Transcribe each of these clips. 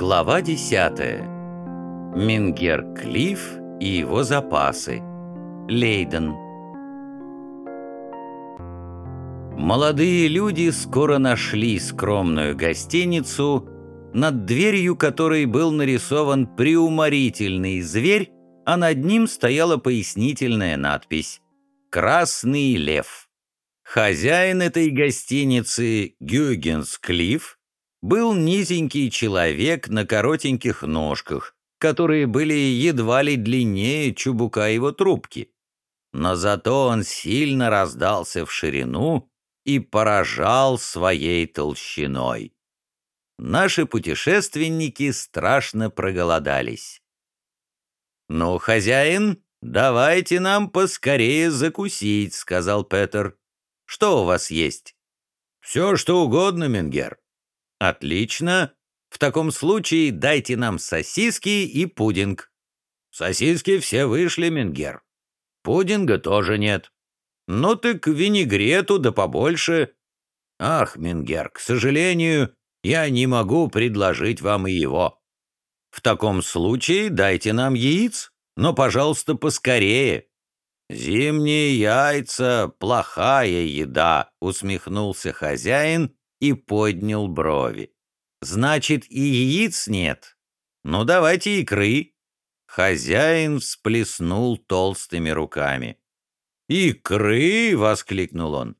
Глава 10. Мингер Клифф и его запасы. Лейден. Молодые люди скоро нашли скромную гостиницу, над дверью которой был нарисован приуморительный зверь, а над ним стояла пояснительная надпись «Красный лев». Хозяин этой гостиницы Гюгенс Клифф был низенький человек на коротеньких ножках, которые были едва ли длиннее чубука его трубки. Но зато он сильно раздался в ширину и поражал своей толщиной. Наши путешественники страшно проголодались. «Ну, хозяин, давайте нам поскорее закусить», — сказал Петер. «Что у вас есть?» «Все, что угодно, Менгер. «Отлично. В таком случае дайте нам сосиски и пудинг». «Сосиски все вышли, Менгер. Пудинга тоже нет. Ну так винегрету да побольше». «Ах, Менгер, к сожалению, я не могу предложить вам и его». «В таком случае дайте нам яиц, но, пожалуйста, поскорее». «Зимние яйца — плохая еда», — усмехнулся хозяин и поднял брови. «Значит, и яиц нет? Ну, давайте икры». Хозяин всплеснул толстыми руками. «Икры!» — воскликнул он.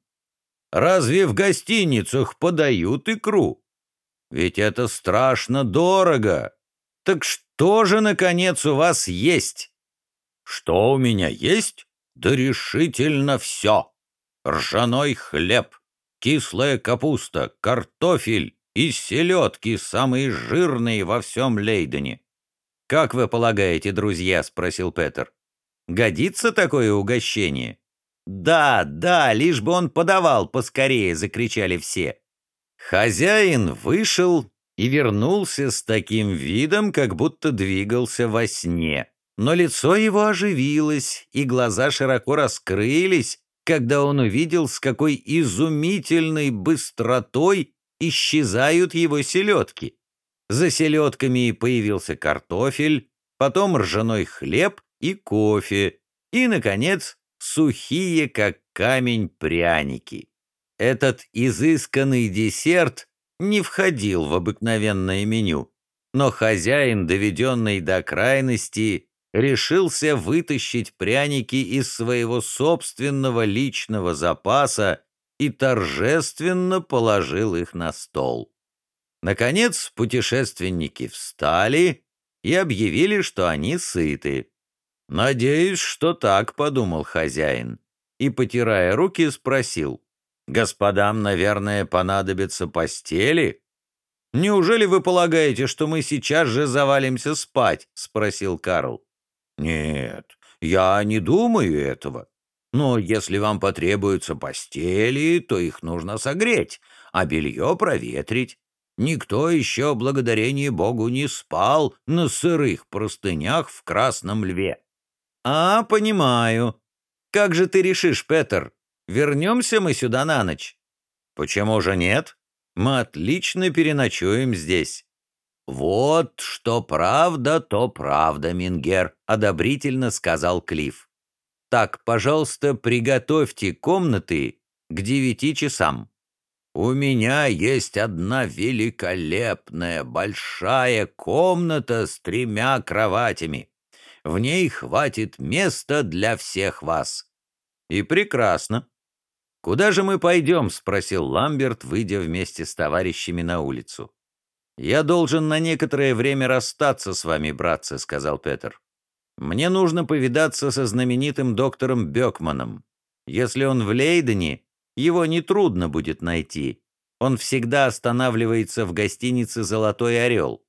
«Разве в гостиницах подают икру? Ведь это страшно дорого. Так что же, наконец, у вас есть?» «Что у меня есть? Да решительно все. Ржаной хлеб, кислая капуста, картофель и селедки, самые жирные во всем Лейдене. «Как вы полагаете, друзья?» — спросил Петер. «Годится такое угощение?» «Да, да, лишь бы он подавал поскорее!» — закричали все. Хозяин вышел и вернулся с таким видом, как будто двигался во сне. Но лицо его оживилось, и глаза широко раскрылись, когда он увидел, с какой изумительной быстротой исчезают его селедки. За селедками появился картофель, потом ржаной хлеб и кофе, и, наконец, сухие, как камень, пряники. Этот изысканный десерт не входил в обыкновенное меню, но хозяин, доведенный до крайности, решился вытащить пряники из своего собственного личного запаса и торжественно положил их на стол. Наконец путешественники встали и объявили, что они сыты. «Надеюсь, что так», — подумал хозяин, и, потирая руки, спросил, «Господам, наверное, понадобятся постели?» «Неужели вы полагаете, что мы сейчас же завалимся спать?» — спросил Карл. «Нет, я не думаю этого. Но если вам потребуются постели, то их нужно согреть, а белье проветрить. Никто еще, благодарение Богу, не спал на сырых простынях в Красном Льве». «А, понимаю. Как же ты решишь, Петер? Вернемся мы сюда на ночь?» «Почему же нет? Мы отлично переночуем здесь». «Вот что правда, то правда, Мингер», — одобрительно сказал Клифф. «Так, пожалуйста, приготовьте комнаты к девяти часам». «У меня есть одна великолепная большая комната с тремя кроватями. В ней хватит места для всех вас». «И прекрасно. Куда же мы пойдем?» — спросил Ламберт, выйдя вместе с товарищами на улицу. «Я должен на некоторое время расстаться с вами, братцы», — сказал Петер. «Мне нужно повидаться со знаменитым доктором Бекманом. Если он в Лейдене, его нетрудно будет найти. Он всегда останавливается в гостинице «Золотой орел».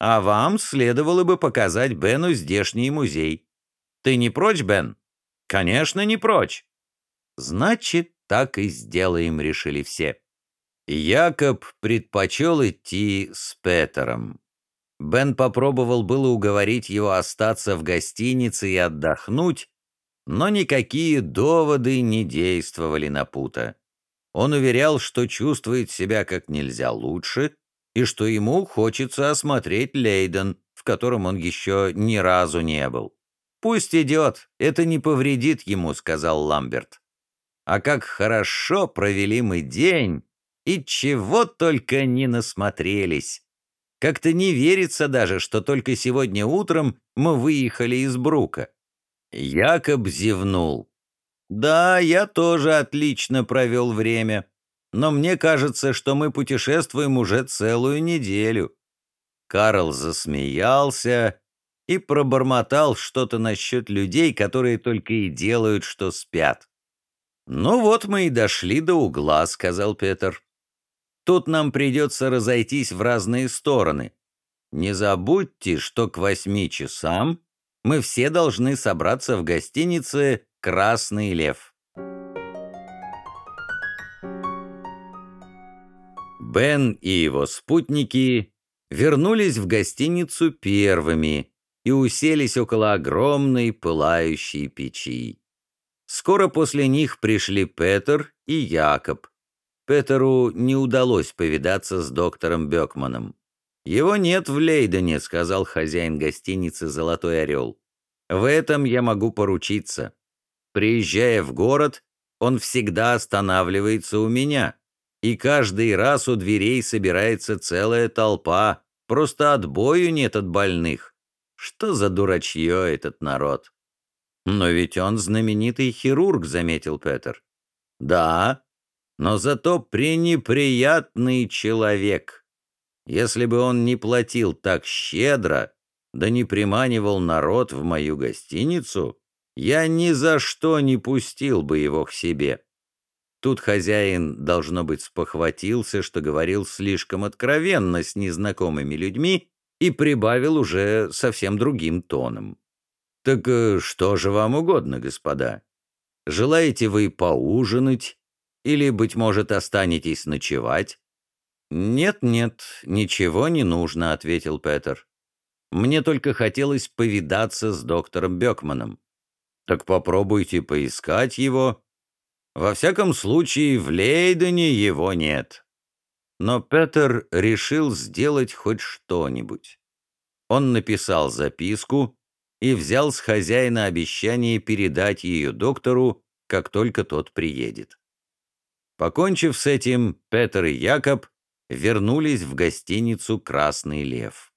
А вам следовало бы показать Бену здешний музей. Ты не прочь, Бен? Конечно, не прочь. Значит, так и сделаем, решили все. Якоб предпочел идти с Петером. Бен попробовал было уговорить его остаться в гостинице и отдохнуть, но никакие доводы не действовали на Пута. Он уверял, что чувствует себя как нельзя лучше, и что ему хочется осмотреть Лейден, в котором он еще ни разу не был. «Пусть идет, это не повредит ему», — сказал Ламберт. «А как хорошо провели мы день, и чего только не насмотрелись. Как-то не верится даже, что только сегодня утром мы выехали из Брука». Якоб зевнул. «Да, я тоже отлично провел время, но мне кажется, что мы путешествуем уже целую неделю». Карл засмеялся и пробормотал что-то насчет людей, которые только и делают, что спят. «Ну вот мы и дошли до угла», — сказал Петр. «Тут нам придется разойтись в разные стороны. Не забудьте, что к восьми часам мы все должны собраться в гостинице «Красный лев». Бен и его спутники вернулись в гостиницу первыми, и уселись около огромной пылающей печи. Скоро после них пришли Петер и Якоб. Петеру не удалось повидаться с доктором Бекманом. «Его нет в Лейдене», — сказал хозяин гостиницы «Золотой орел». «В этом я могу поручиться. Приезжая в город, он всегда останавливается у меня, и каждый раз у дверей собирается целая толпа, просто отбою нет от больных. Что за дурачье этот народ? Но ведь он знаменитый хирург, заметил Петер. Да, но зато пренеприятный человек. Если бы он не платил так щедро, да не приманивал народ в мою гостиницу, я ни за что не пустил бы его к себе. Тут хозяин, должно быть, спохватился, что говорил слишком откровенно с незнакомыми людьми, и прибавил уже совсем другим тоном. «Так э, что же вам угодно, господа? Желаете вы поужинать или, быть может, останетесь ночевать?» «Нет-нет, ничего не нужно», — ответил Петер. «Мне только хотелось повидаться с доктором Бекманом. Так попробуйте поискать его. Во всяком случае, в Лейдене его нет». Но Петер решил сделать хоть что-нибудь. Он написал записку и взял с хозяина обещание передать ее доктору, как только тот приедет. Покончив с этим, Петер и Якоб вернулись в гостиницу «Красный лев».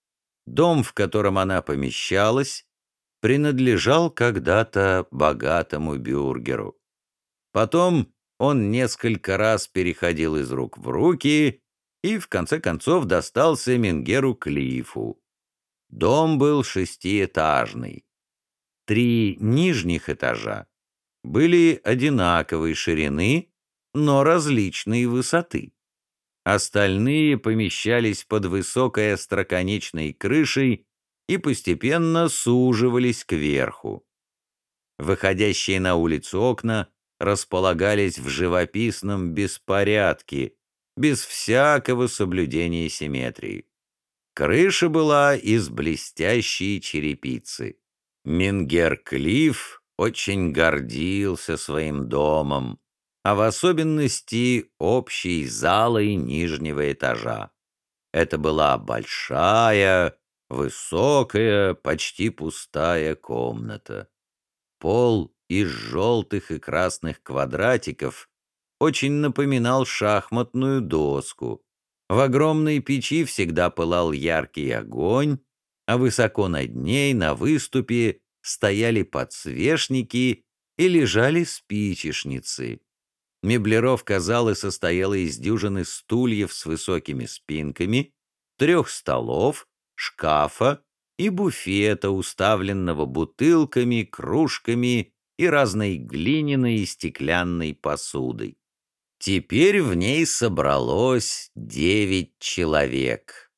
Дом, в котором она помещалась, принадлежал когда-то богатому бюргеру. Потом он несколько раз переходил из рук в руки и, в конце концов, достался Менгеру Клифу. Дом был шестиэтажный. Три нижних этажа были одинаковой ширины, но различной высоты. Остальные помещались под высокой остроконечной крышей и постепенно суживались кверху. Выходящие на улицу окна располагались в живописном беспорядке, без всякого соблюдения симметрии. Крыша была из блестящей черепицы. Мингер Клифф очень гордился своим домом, а в особенности общей залой нижнего этажа. Это была большая, высокая, почти пустая комната. Пол из желтых и красных квадратиков очень напоминал шахматную доску. В огромной печи всегда пылал яркий огонь, а высоко над ней, на выступе, стояли подсвечники и лежали спичечницы. Меблировка залы состояла из дюжины стульев с высокими спинками, трех столов, шкафа и буфета, уставленного бутылками, кружками и разной глиняной и стеклянной посудой. Теперь в ней собралось девять человек.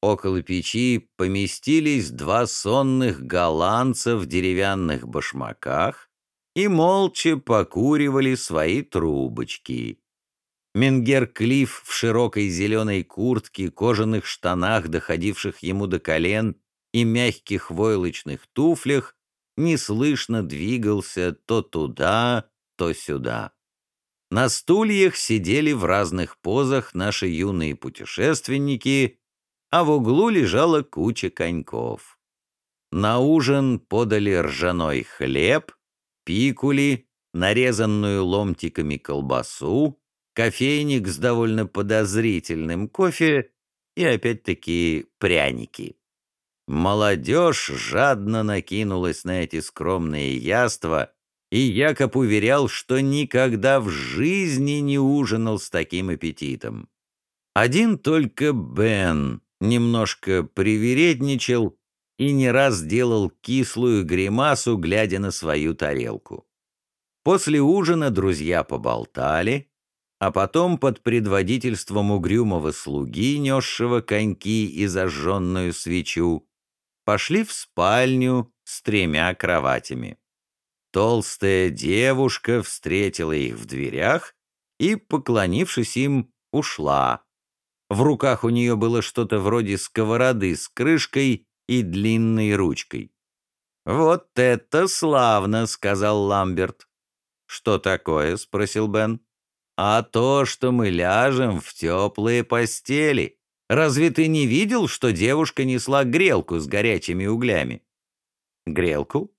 Около печи поместились два сонных голландца в деревянных башмаках и молча покуривали свои трубочки. Менгер Клифф в широкой зеленой куртке, кожаных штанах, доходивших ему до колен, и мягких войлочных туфлях неслышно двигался то туда, то сюда. На стульях сидели в разных позах наши юные путешественники, а в углу лежала куча коньков. На ужин подали ржаной хлеб, пикули, нарезанную ломтиками колбасу, кофейник с довольно подозрительным кофе и опять-таки пряники. Молодежь жадно накинулась на эти скромные яства, и Якоб уверял, что никогда в жизни не ужинал с таким аппетитом. Один только Бен немножко привередничал и не раз делал кислую гримасу, глядя на свою тарелку. После ужина друзья поболтали, а потом под предводительством угрюмого слуги, несшего коньки и зажженную свечу, пошли в спальню с тремя кроватями. Толстая девушка встретила их в дверях и, поклонившись им, ушла. В руках у нее было что-то вроде сковороды с крышкой и длинной ручкой. «Вот это славно!» — сказал Ламберт. «Что такое?» — спросил Бен. «А то, что мы ляжем в теплые постели. Разве ты не видел, что девушка несла грелку с горячими углями?» «Грелку?»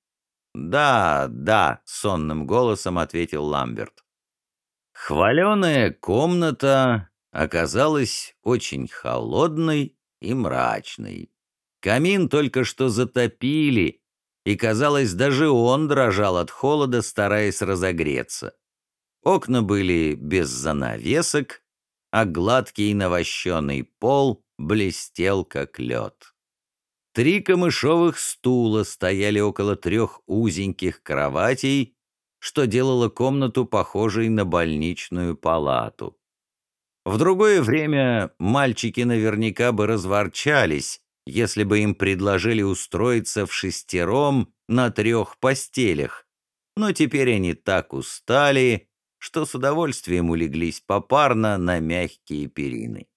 «Да, да», — сонным голосом ответил Ламберт. Хваленая комната оказалась очень холодной и мрачной. Камин только что затопили, и, казалось, даже он дрожал от холода, стараясь разогреться. Окна были без занавесок, а гладкий навощенный пол блестел, как лед. Три камышовых стула стояли около трех узеньких кроватей, что делало комнату похожей на больничную палату. В другое время мальчики наверняка бы разворчались, если бы им предложили устроиться в шестером на трех постелях, но теперь они так устали, что с удовольствием улеглись попарно на мягкие перины.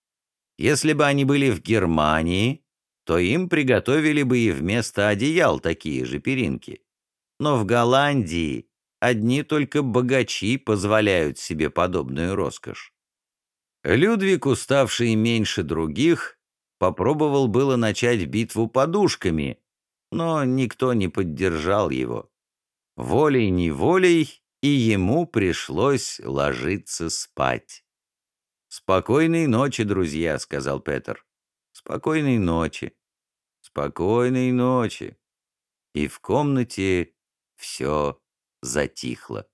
Если бы они были в Германии, то им приготовили бы и вместо одеял такие же перинки. Но в Голландии одни только богачи позволяют себе подобную роскошь. Людвиг, уставший меньше других, попробовал было начать битву подушками, но никто не поддержал его. Волей-неволей и ему пришлось ложиться спать. «Спокойной ночи, друзья», — сказал Петер. Спокойной ночи. Спокойной ночи. И в комнате все затихло.